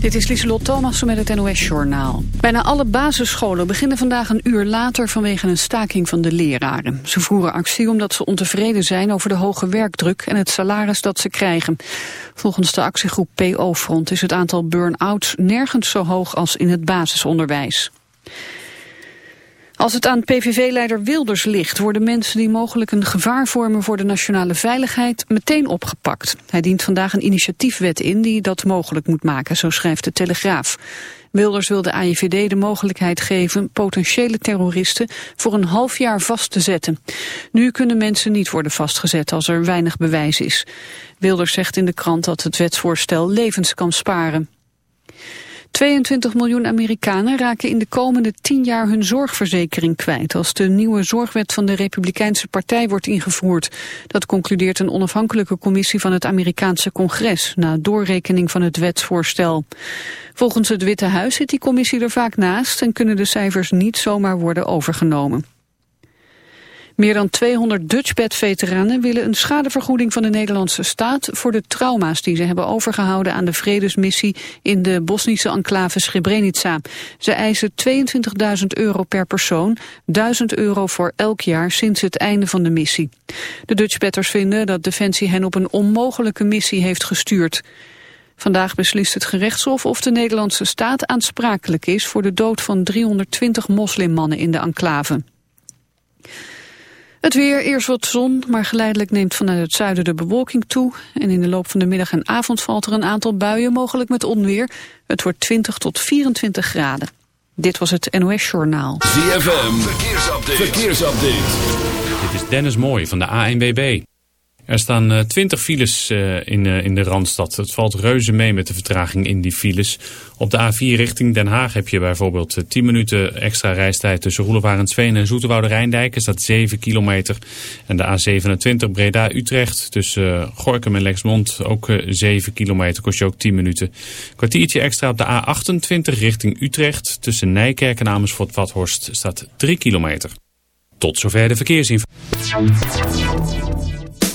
Dit is Lieselot Thomassen met het NOS-journaal. Bijna alle basisscholen beginnen vandaag een uur later vanwege een staking van de leraren. Ze voeren actie omdat ze ontevreden zijn over de hoge werkdruk en het salaris dat ze krijgen. Volgens de actiegroep PO-front is het aantal burn-outs nergens zo hoog als in het basisonderwijs. Als het aan PVV-leider Wilders ligt, worden mensen die mogelijk een gevaar vormen voor de nationale veiligheid meteen opgepakt. Hij dient vandaag een initiatiefwet in die dat mogelijk moet maken, zo schrijft de Telegraaf. Wilders wil de AIVD de mogelijkheid geven potentiële terroristen voor een half jaar vast te zetten. Nu kunnen mensen niet worden vastgezet als er weinig bewijs is. Wilders zegt in de krant dat het wetsvoorstel levens kan sparen. 22 miljoen Amerikanen raken in de komende 10 jaar hun zorgverzekering kwijt als de nieuwe zorgwet van de Republikeinse Partij wordt ingevoerd. Dat concludeert een onafhankelijke commissie van het Amerikaanse congres na doorrekening van het wetsvoorstel. Volgens het Witte Huis zit die commissie er vaak naast en kunnen de cijfers niet zomaar worden overgenomen. Meer dan 200 Dutchbed-veteranen willen een schadevergoeding van de Nederlandse staat voor de trauma's die ze hebben overgehouden aan de vredesmissie in de Bosnische enclave Srebrenica. Ze eisen 22.000 euro per persoon, 1000 euro voor elk jaar sinds het einde van de missie. De Dutchbetters vinden dat Defensie hen op een onmogelijke missie heeft gestuurd. Vandaag beslist het gerechtshof of de Nederlandse staat aansprakelijk is voor de dood van 320 moslimmannen in de enclave. Het weer, eerst wat zon, maar geleidelijk neemt vanuit het zuiden de bewolking toe. En in de loop van de middag en avond valt er een aantal buien, mogelijk met onweer. Het wordt 20 tot 24 graden. Dit was het NOS Journaal. ZFM, verkeersupdate. verkeersupdate. Dit is Dennis Mooij van de ANWB. Er staan 20 eh, files uh, in, uh, in de Randstad. Het valt reuze mee met de vertraging in die files. Op de A4 richting Den Haag heb je bijvoorbeeld 10 minuten extra reistijd tussen Roelevarensveen en Zoeterwoude Rijndijk. Er staat 7 kilometer. En de A27 Breda-Utrecht tussen Gorkum en Lexmond ook 7 kilometer. Kost je ook 10 minuten. Kwartiertje extra op de A28 richting Utrecht. Tussen Nijkerk en Amersfoort-Vathorst staat 3 kilometer. Tot zover de verkeersinformatie.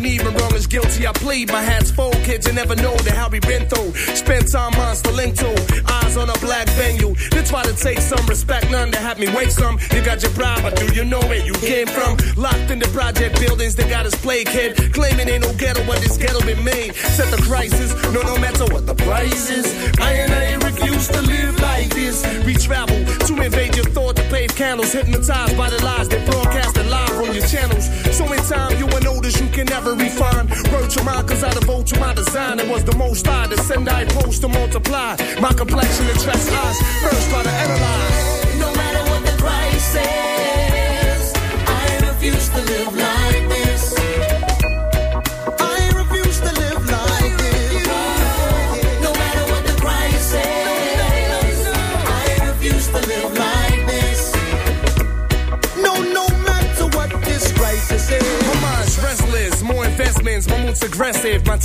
Things you wrong is guilty, I plead. My hat's full, kids, you never know the how we been through. Spend time link to. Eyes on a black venue. They try to take some respect, none to have me wait some. You got your pride, but do you know where you came from? Locked in the project buildings, they got us play kid. Claiming ain't no ghetto, but this ghetto been made. Set the crisis, no, no matter what the price is. I and I refuse to live like this. We travel to invade your thought to pave candles, hypnotized by the lies they broadcasted live on your channels. So in time, you will notice you can never refine. Wrote your mind, cause I devote to my design. It was the most I to send, I post to multiply. My complexion attracts eyes. First, try to analyze.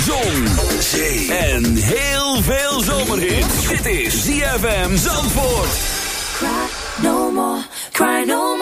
zon, zee en heel veel zomerhit. Dit is ZFM Zandvoort. Cry no more, cry no more.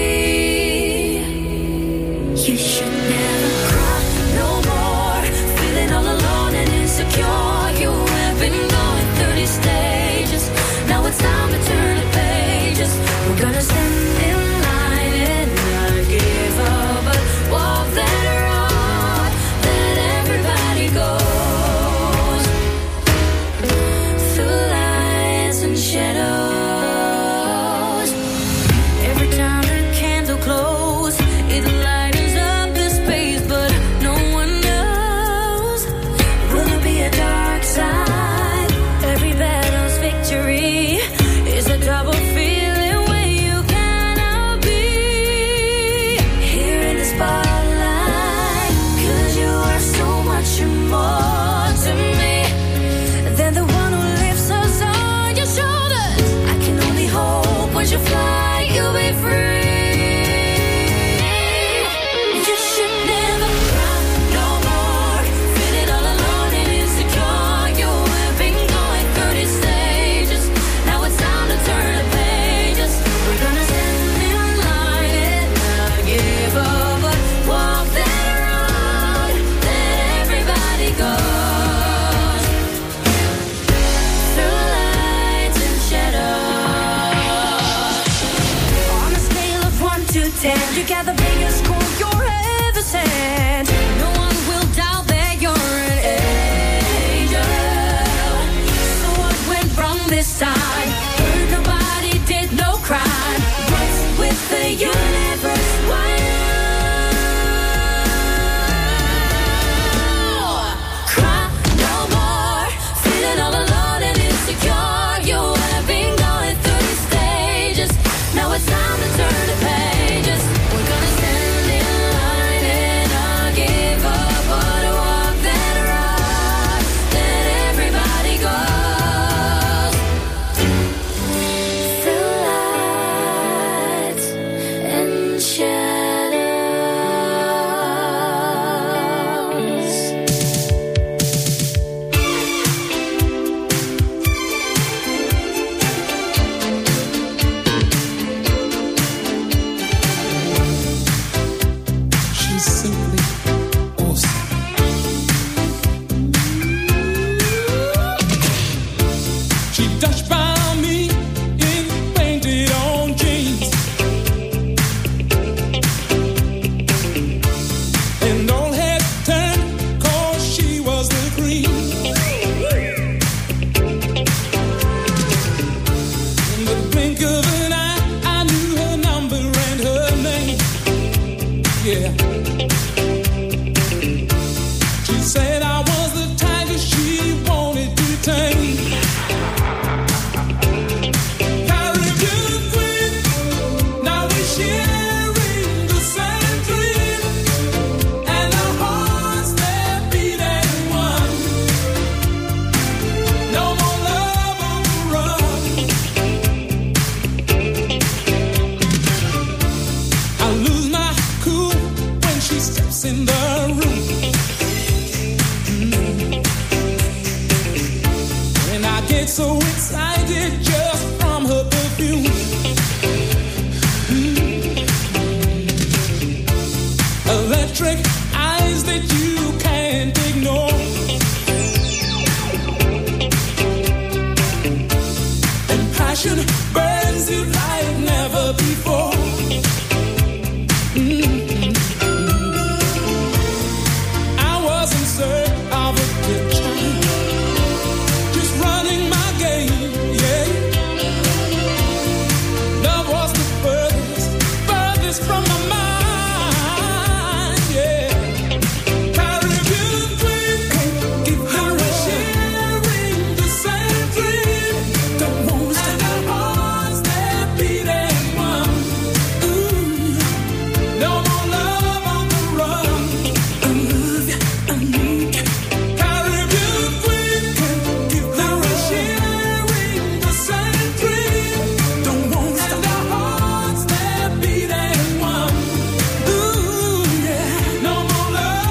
passion burns you like never before.